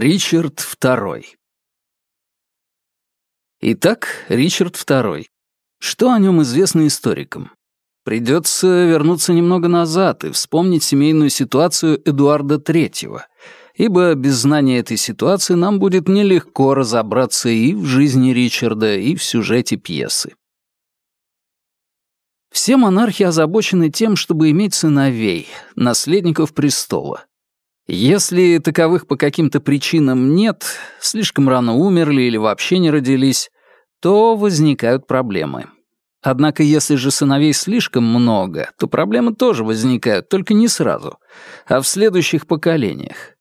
Ричард II Итак, Ричард II. Что о нем известно историкам? Придется вернуться немного назад и вспомнить семейную ситуацию Эдуарда III, ибо без знания этой ситуации нам будет нелегко разобраться и в жизни Ричарда, и в сюжете пьесы. Все монархи озабочены тем, чтобы иметь сыновей, наследников престола. Если таковых по каким-то причинам нет, слишком рано умерли или вообще не родились, то возникают проблемы. Однако если же сыновей слишком много, то проблемы тоже возникают, только не сразу, а в следующих поколениях.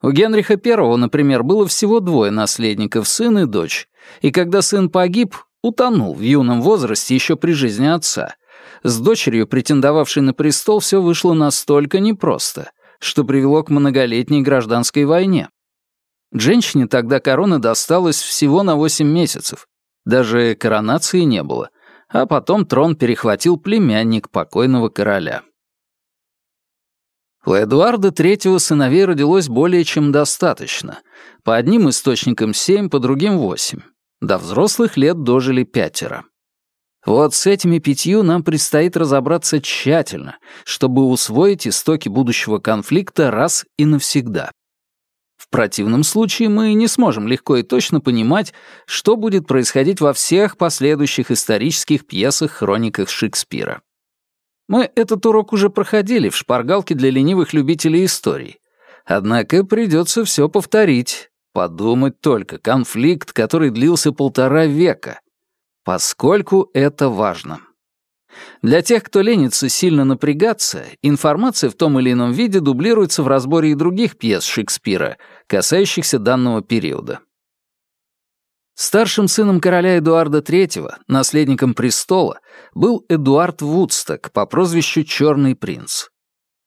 У Генриха I, например, было всего двое наследников, сын и дочь, и когда сын погиб, утонул в юном возрасте еще при жизни отца. С дочерью, претендовавшей на престол, все вышло настолько непросто, что привело к многолетней гражданской войне. Женщине тогда корона досталась всего на 8 месяцев, даже коронации не было, а потом трон перехватил племянник покойного короля. У Эдуарда III сыновей родилось более чем достаточно. По одним источникам семь, по другим восемь. До взрослых лет дожили пятеро. Вот с этими пятью нам предстоит разобраться тщательно, чтобы усвоить истоки будущего конфликта раз и навсегда. В противном случае мы не сможем легко и точно понимать, что будет происходить во всех последующих исторических пьесах-хрониках Шекспира. Мы этот урок уже проходили в шпаргалке для ленивых любителей истории. Однако придется все повторить. Подумать только, конфликт, который длился полтора века. Поскольку это важно. Для тех, кто ленится сильно напрягаться, информация в том или ином виде дублируется в разборе и других пьес Шекспира, касающихся данного периода. Старшим сыном короля Эдуарда III, наследником престола, был Эдуард Вудсток по прозвищу Черный принц.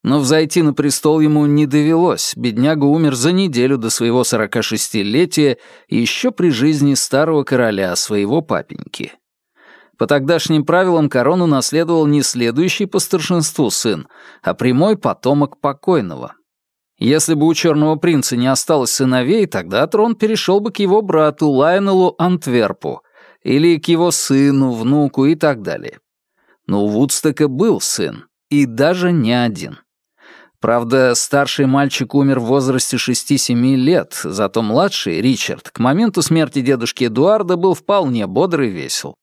Но взойти на престол ему не довелось, бедняга умер за неделю до своего 46-летия еще при жизни старого короля, своего папеньки. По тогдашним правилам корону наследовал не следующий по старшинству сын, а прямой потомок покойного, если бы у Черного принца не осталось сыновей, тогда трон перешел бы к его брату Лайнелу Антверпу или к его сыну, внуку и так далее. Но у Вудстока был сын, и даже не один. Правда, старший мальчик умер в возрасте 6-7 лет, зато младший, Ричард, к моменту смерти дедушки Эдуарда был вполне бодр и весел.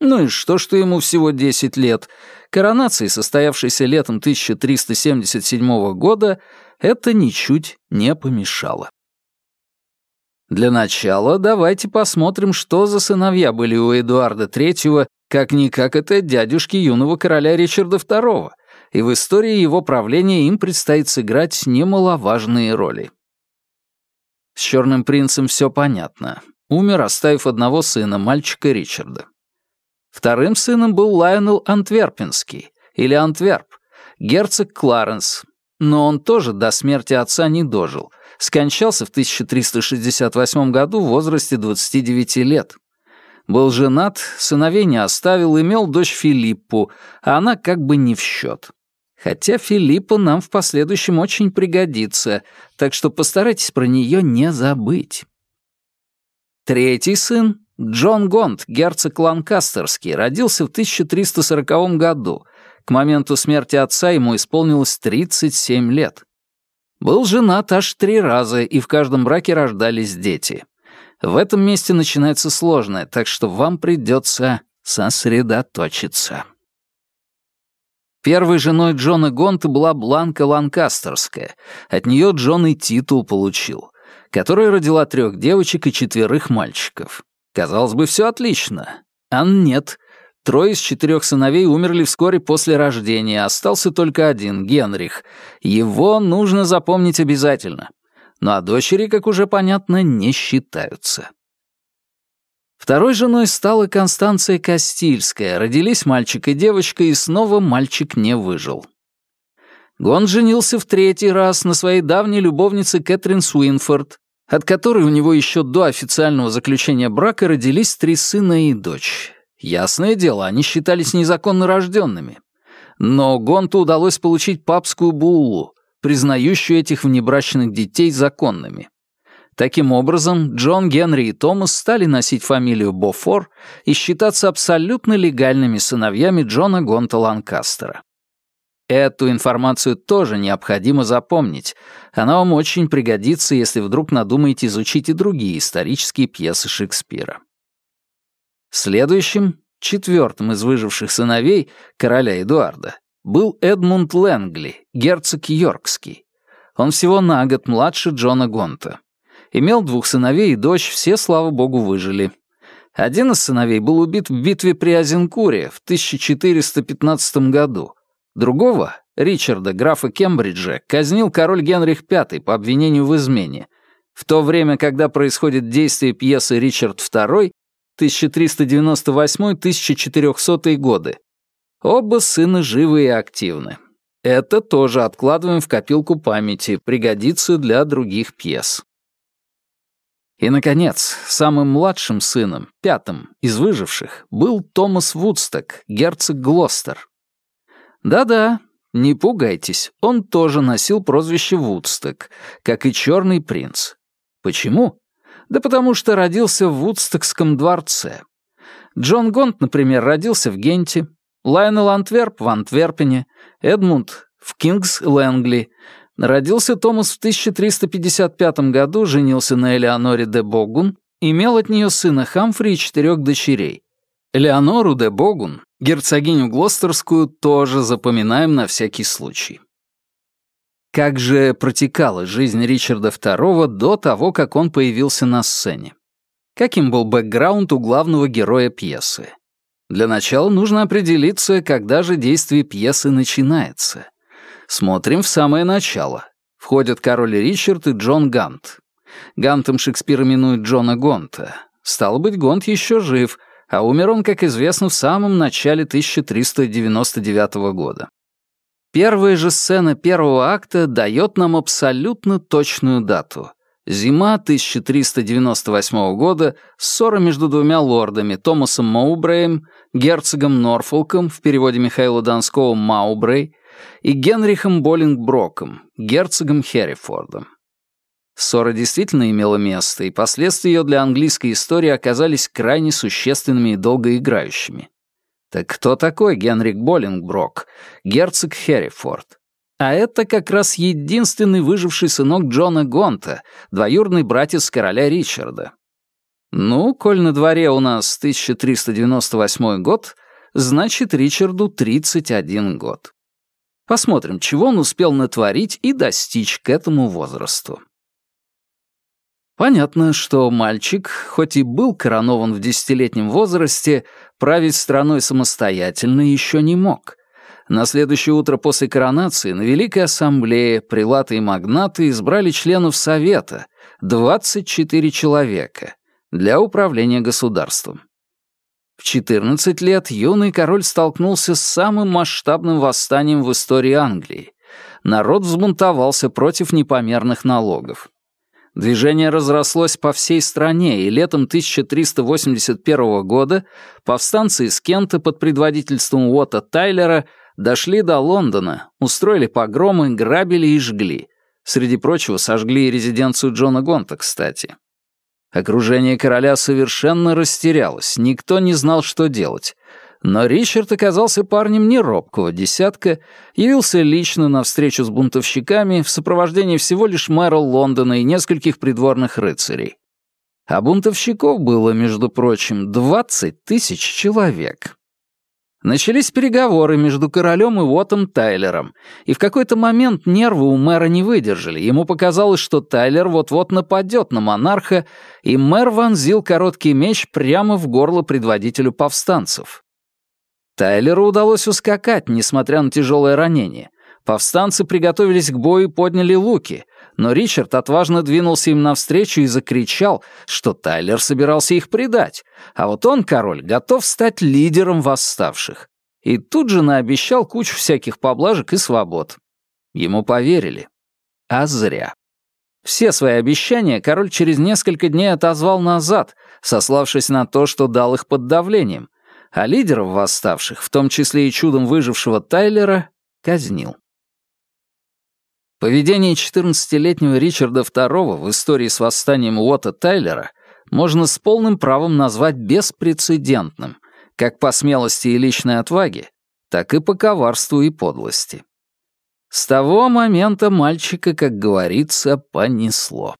Ну и что, что ему всего 10 лет? Коронации, состоявшейся летом 1377 года, это ничуть не помешало. Для начала давайте посмотрим, что за сыновья были у Эдуарда III, как-никак это дядюшки юного короля Ричарда II, и в истории его правления им предстоит сыграть немаловажные роли. С черным принцем все понятно. Умер, оставив одного сына, мальчика Ричарда. Вторым сыном был Лайонел Антверпенский, или Антверп, герцог Кларенс, но он тоже до смерти отца не дожил. Скончался в 1368 году в возрасте 29 лет. Был женат, сыновей не оставил, имел дочь Филиппу, а она как бы не в счет. Хотя Филиппа нам в последующем очень пригодится, так что постарайтесь про нее не забыть. Третий сын, Джон Гонт, герцог Ланкастерский, родился в 1340 году — к моменту смерти отца ему исполнилось 37 лет. Был женат аж три раза, и в каждом браке рождались дети. В этом месте начинается сложное, так что вам придется сосредоточиться. Первой женой Джона Гонта была Бланка Ланкастерская. От нее Джон и титул получил, которая родила трех девочек и четверых мальчиков. Казалось бы, все отлично. А нет. Трое из четырех сыновей умерли вскоре после рождения, остался только один, Генрих. Его нужно запомнить обязательно. Ну а дочери, как уже понятно, не считаются. Второй женой стала Констанция Кастильская. Родились мальчик и девочка, и снова мальчик не выжил. Гон женился в третий раз на своей давней любовнице Кэтрин Суинфорд, от которой у него еще до официального заключения брака родились три сына и дочь. Ясное дело, они считались незаконно рожденными. Но Гонту удалось получить папскую буллу, признающую этих внебрачных детей законными. Таким образом, Джон, Генри и Томас стали носить фамилию Бофор и считаться абсолютно легальными сыновьями Джона Гонта Ланкастера. Эту информацию тоже необходимо запомнить. Она вам очень пригодится, если вдруг надумаете изучить и другие исторические пьесы Шекспира. Следующим, четвертым из выживших сыновей короля Эдуарда, был Эдмунд Лэнгли, герцог Йоркский. Он всего на год младше Джона Гонта. Имел двух сыновей и дочь, все, слава богу, выжили. Один из сыновей был убит в битве при Азенкуре в 1415 году. Другого, Ричарда, графа Кембриджа, казнил король Генрих V по обвинению в измене. В то время, когда происходит действие пьесы «Ричард II», 1398-1400 годы, оба сына живы и активны. Это тоже откладываем в копилку памяти, пригодится для других пьес. И, наконец, самым младшим сыном, пятым из выживших, был Томас Вудсток, герцог Глостер. Да-да, не пугайтесь, он тоже носил прозвище Вудсток, как и Черный принц. Почему? Да потому что родился в Вудстокском дворце. Джон Гонт, например, родился в Генте, Лайонел Антверп в Антверпене, Эдмунд в Кингс-Лэнгли, Родился Томас в 1355 году, женился на Элеоноре де Богун, имел от нее сына Хамфри и четырех дочерей. Элеонору де Богун, герцогиню Глостерскую, тоже запоминаем на всякий случай. Как же протекала жизнь Ричарда II до того, как он появился на сцене? Каким был бэкграунд у главного героя пьесы? Для начала нужно определиться, когда же действие пьесы начинается — Смотрим в самое начало. Входят король Ричард и Джон Гант. Гантом Шекспир именует Джона Гонта. Стало быть, Гонт еще жив, а умер он, как известно, в самом начале 1399 года. Первая же сцена первого акта дает нам абсолютно точную дату. Зима 1398 года, ссора между двумя лордами, Томасом Моубреем, герцогом Норфолком, в переводе Михаила Донского Маубрей, и Генрихом Боллингброком, герцогом Херрифордом. Ссора действительно имела место, и последствия ее для английской истории оказались крайне существенными и долгоиграющими. Так кто такой Генрих Боллингброк, герцог Херрифорд? А это как раз единственный выживший сынок Джона Гонта, двоюродный братец короля Ричарда. Ну, коль на дворе у нас 1398 год, значит Ричарду 31 год. Посмотрим, чего он успел натворить и достичь к этому возрасту. Понятно, что мальчик, хоть и был коронован в десятилетнем возрасте, править страной самостоятельно еще не мог. На следующее утро после коронации на Великой Ассамблее прилаты и магнаты избрали членов Совета, 24 человека, для управления государством. В 14 лет юный король столкнулся с самым масштабным восстанием в истории Англии. Народ взбунтовался против непомерных налогов. Движение разрослось по всей стране, и летом 1381 года повстанцы из Кента под предводительством Уотта Тайлера дошли до Лондона, устроили погромы, грабили и жгли. Среди прочего, сожгли и резиденцию Джона Гонта, кстати. Окружение короля совершенно растерялось, никто не знал, что делать. Но Ричард оказался парнем неробкого десятка, явился лично на встречу с бунтовщиками в сопровождении всего лишь мэра Лондона и нескольких придворных рыцарей. А бунтовщиков было, между прочим, 20 тысяч человек. Начались переговоры между королем и Уоттом Тайлером, и в какой-то момент нервы у мэра не выдержали. Ему показалось, что Тайлер вот-вот нападет на монарха, и мэр вонзил короткий меч прямо в горло предводителю повстанцев. Тайлеру удалось ускакать, несмотря на тяжелое ранение. Повстанцы приготовились к бою и подняли луки, но Ричард отважно двинулся им навстречу и закричал, что Тайлер собирался их предать, а вот он, король, готов стать лидером восставших. И тут же наобещал кучу всяких поблажек и свобод. Ему поверили. А зря. Все свои обещания король через несколько дней отозвал назад, сославшись на то, что дал их под давлением, а лидеров восставших, в том числе и чудом выжившего Тайлера, казнил. Поведение 14-летнего Ричарда II в истории с восстанием Уотта Тайлера можно с полным правом назвать беспрецедентным, как по смелости и личной отваге, так и по коварству и подлости. С того момента мальчика, как говорится, понесло.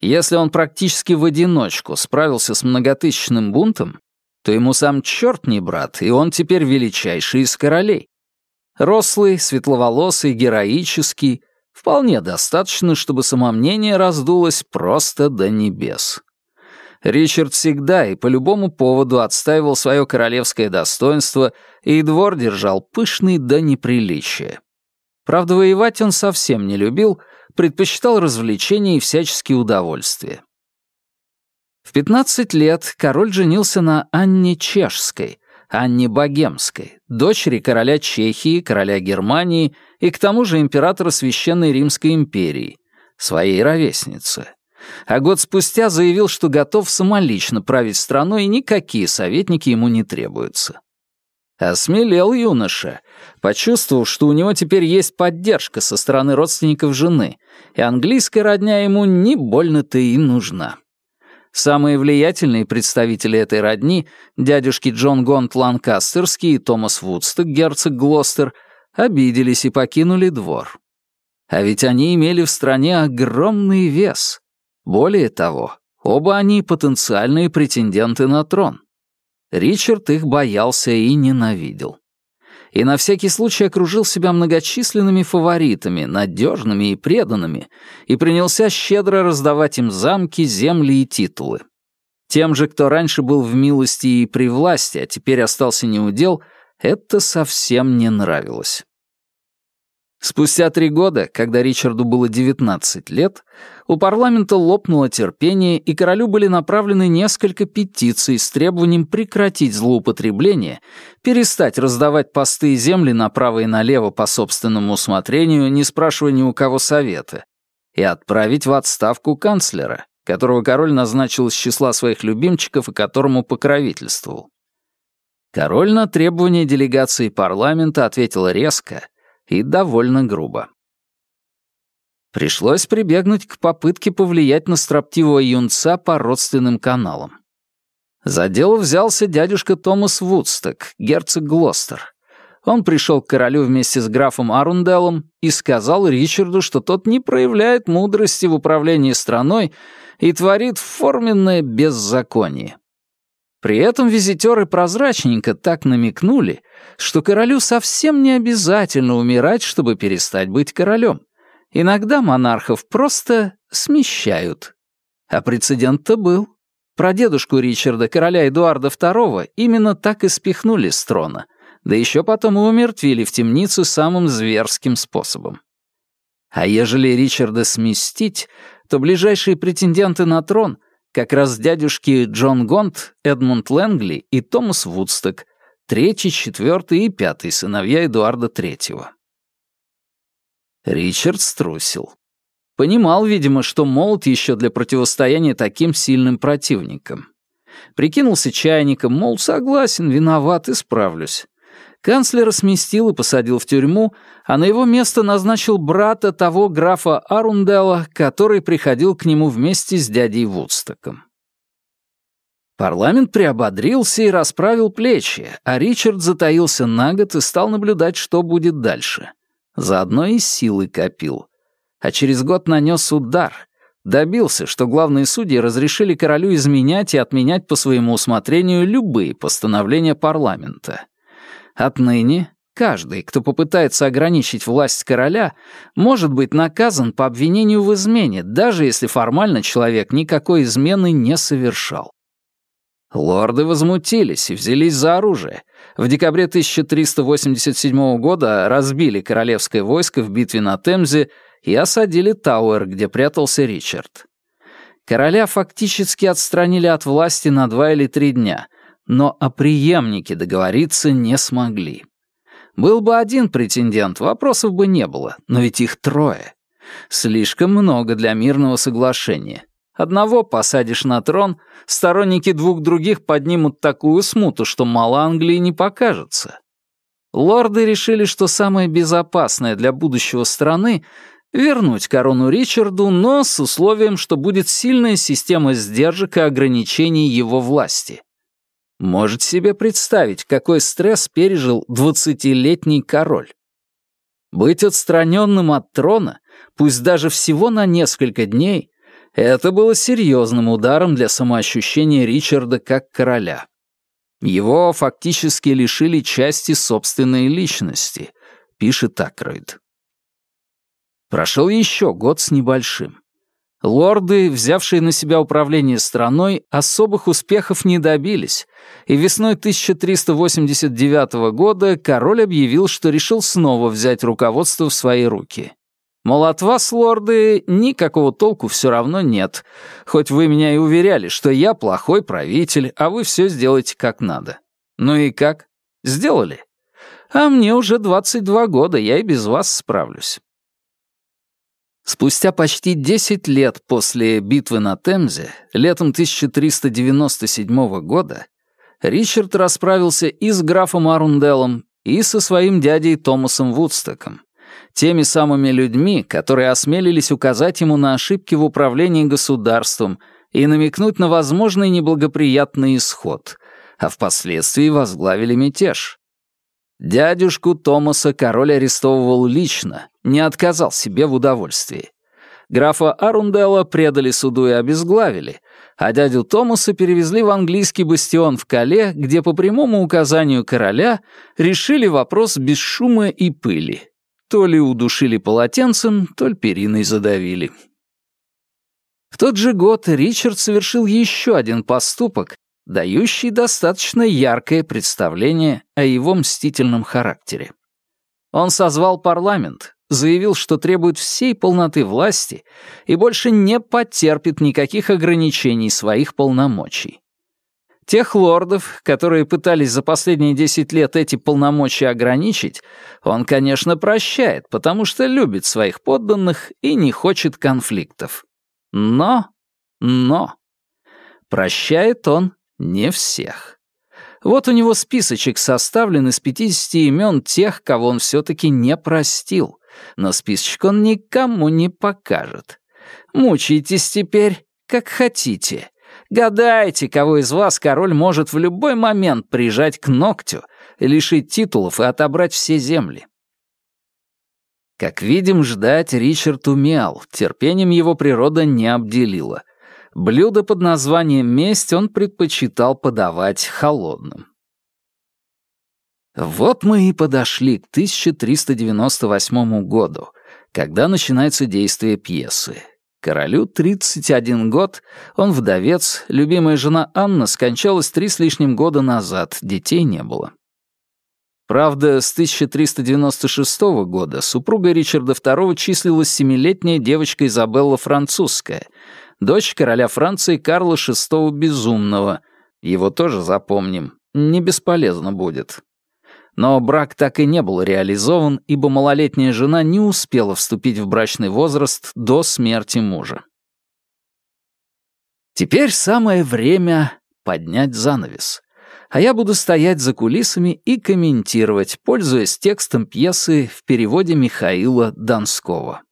Если он практически в одиночку справился с многотысячным бунтом, то ему сам черт не брат, и он теперь величайший из королей. Рослый, светловолосый, героический, вполне достаточно, чтобы самомнение раздулось просто до небес. Ричард всегда и по любому поводу отстаивал свое королевское достоинство, и двор держал пышный до неприличия. Правда, воевать он совсем не любил, предпочитал развлечения и всяческие удовольствия. В 15 лет король женился на Анне Чешской, Анне Богемской, дочери короля Чехии, короля Германии и к тому же императора Священной Римской империи, своей ровеснице. А год спустя заявил, что готов самолично править страной, и никакие советники ему не требуются. Осмелел юноша, почувствовав, что у него теперь есть поддержка со стороны родственников жены, и английская родня ему не больно-то и нужна. Самые влиятельные представители этой родни, дядюшки Джон Гонт Ланкастерский и Томас Вудсток, герцог Глостер, обиделись и покинули двор. А ведь они имели в стране огромный вес. Более того, оба они потенциальные претенденты на трон. Ричард их боялся и ненавидел. И на всякий случай окружил себя многочисленными фаворитами, надежными и преданными, и принялся щедро раздавать им замки, земли и титулы. Тем же, кто раньше был в милости и при власти, а теперь остался неудел, это совсем не нравилось. Спустя три года, когда Ричарду было 19 лет, у парламента лопнуло терпение, и королю были направлены несколько петиций с требованием прекратить злоупотребление, перестать раздавать посты и земли направо и налево по собственному усмотрению, не спрашивая ни у кого совета, и отправить в отставку канцлера, которого король назначил из числа своих любимчиков и которому покровительствовал. Король на требования делегации парламента ответил резко — и довольно грубо. Пришлось прибегнуть к попытке повлиять на строптивого юнца по родственным каналам. За дело взялся дядюшка Томас Вудсток, герцог Глостер. Он пришел к королю вместе с графом Арунделом и сказал Ричарду, что тот не проявляет мудрости в управлении страной и творит форменное беззаконие. При этом визитеры прозрачненько так намекнули, что королю совсем не обязательно умирать, чтобы перестать быть королем. Иногда монархов просто смещают. А прецедент-то был. Про дедушку Ричарда, короля Эдуарда II, именно так и спихнули с трона, да еще потом и умертвили в темнице самым зверским способом. А ежели Ричарда сместить, то ближайшие претенденты на трон — как раз дядюшки Джон Гонт, Эдмунд Лэнгли и Томас Вудсток, третий, четвертый и пятый сыновья Эдуарда Третьего. Ричард струсил. Понимал, видимо, что молод еще для противостояния таким сильным противникам. Прикинулся чайником, мол, согласен, виноват, исправлюсь. Канцлера сместил и посадил в тюрьму, а на его место назначил брата того графа Арундела, который приходил к нему вместе с дядей Вудстоком. Парламент приободрился и расправил плечи, а Ричард затаился на год и стал наблюдать, что будет дальше. Заодно и силы копил. А через год нанес удар. Добился, что главные судьи разрешили королю изменять и отменять по своему усмотрению любые постановления парламента. Отныне каждый, кто попытается ограничить власть короля, может быть наказан по обвинению в измене, даже если формально человек никакой измены не совершал. Лорды возмутились и взялись за оружие. В декабре 1387 года разбили королевское войско в битве на Темзе и осадили Тауэр, где прятался Ричард. Короля фактически отстранили от власти на два или три дня — но о преемнике договориться не смогли. Был бы один претендент, вопросов бы не было, но ведь их трое. Слишком много для мирного соглашения. Одного посадишь на трон, сторонники двух других поднимут такую смуту, что мало Англии не покажется. Лорды решили, что самое безопасное для будущего страны вернуть корону Ричарду, но с условием, что будет сильная система сдержек и ограничений его власти. Можете себе представить, какой стресс пережил двадцатилетний король? Быть отстраненным от трона, пусть даже всего на несколько дней, это было серьезным ударом для самоощущения Ричарда как короля. Его фактически лишили части собственной личности, пишет Акроид. Прошел еще год с небольшим. Лорды, взявшие на себя управление страной, особых успехов не добились, и весной 1389 года король объявил, что решил снова взять руководство в свои руки. Мол, от вас, лорды, никакого толку все равно нет, хоть вы меня и уверяли, что я плохой правитель, а вы все сделаете как надо. Ну и как? Сделали? А мне уже 22 года, я и без вас справлюсь. Спустя почти 10 лет после битвы на Темзе, летом 1397 года, Ричард расправился и с графом Арунделом, и со своим дядей Томасом Вудстоком, теми самыми людьми, которые осмелились указать ему на ошибки в управлении государством и намекнуть на возможный неблагоприятный исход, а впоследствии возглавили мятеж. Дядюшку Томаса король арестовывал лично, не отказал себе в удовольствии. Графа Арунделла предали суду и обезглавили, а дядю Томаса перевезли в английский бастион в Кале, где по прямому указанию короля решили вопрос без шума и пыли. То ли удушили полотенцем, то ли периной задавили. В тот же год Ричард совершил еще один поступок, дающий достаточно яркое представление о его мстительном характере. Он созвал парламент, заявил, что требует всей полноты власти и больше не потерпит никаких ограничений своих полномочий. Тех лордов, которые пытались за последние десять лет эти полномочия ограничить, он, конечно, прощает, потому что любит своих подданных и не хочет конфликтов. Но, но, прощает он не всех. Вот у него списочек составлен из 50 имен тех, кого он все-таки не простил, но списочек он никому не покажет. Мучайтесь теперь, как хотите. Гадайте, кого из вас король может в любой момент прижать к ногтю, лишить титулов и отобрать все земли. Как видим, ждать Ричард умел, терпением его природа не обделила. Блюдо под названием «месть» он предпочитал подавать холодным. Вот мы и подошли к 1398 году, когда начинается действие пьесы. Королю 31 год, он вдовец, любимая жена Анна скончалась три с лишним года назад, детей не было. Правда, с 1396 года супруга Ричарда II числилась семилетняя девочка Изабелла Французская, дочь короля Франции Карла VI Безумного. Его тоже запомним, не бесполезно будет. Но брак так и не был реализован, ибо малолетняя жена не успела вступить в брачный возраст до смерти мужа. Теперь самое время поднять занавес. А я буду стоять за кулисами и комментировать, пользуясь текстом пьесы в переводе Михаила Донского.